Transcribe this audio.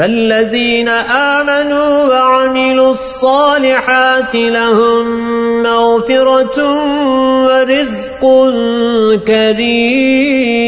فالذين آمنوا وعملوا الصالحات لهم مغفرة ورزق كريم